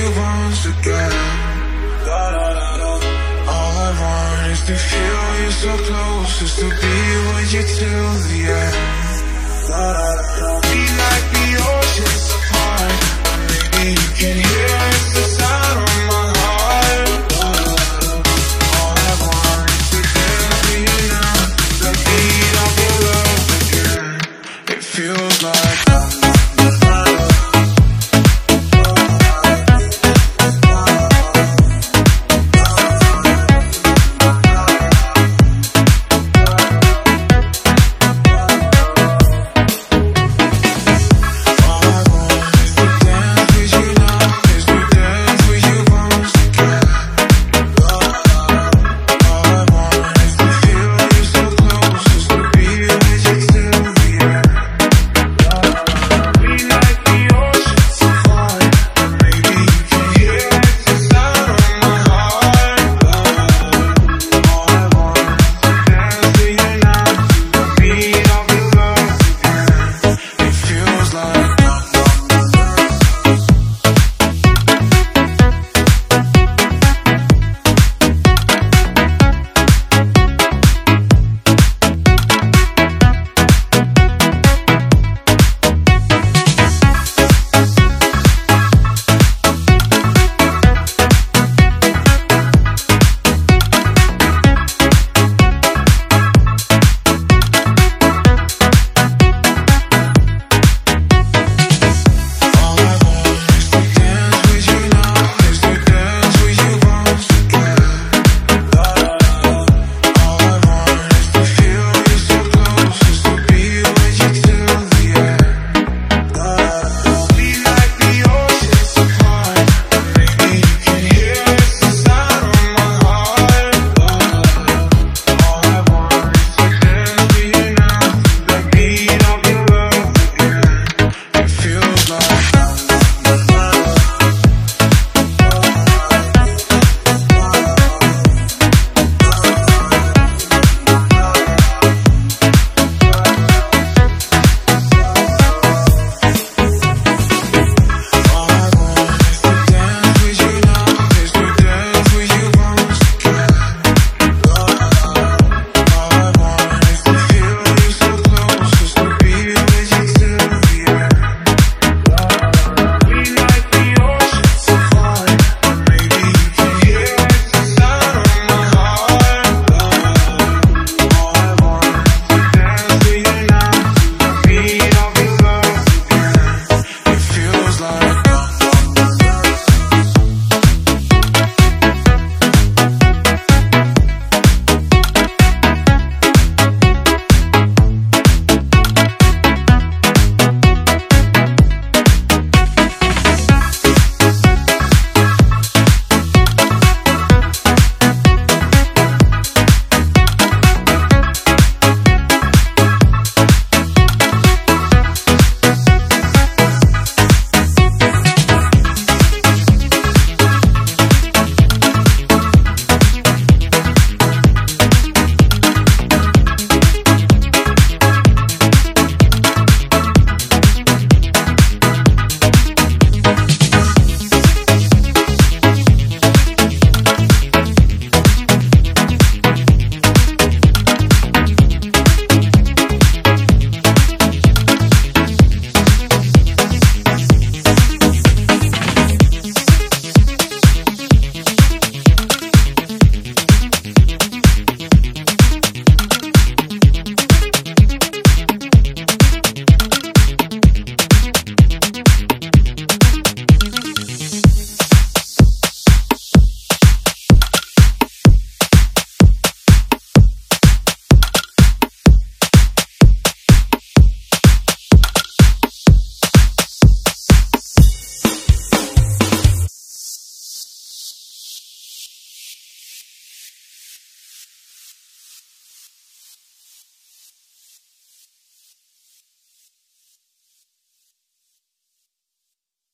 you once again. All I want is to feel you so close, is to be with you till the end.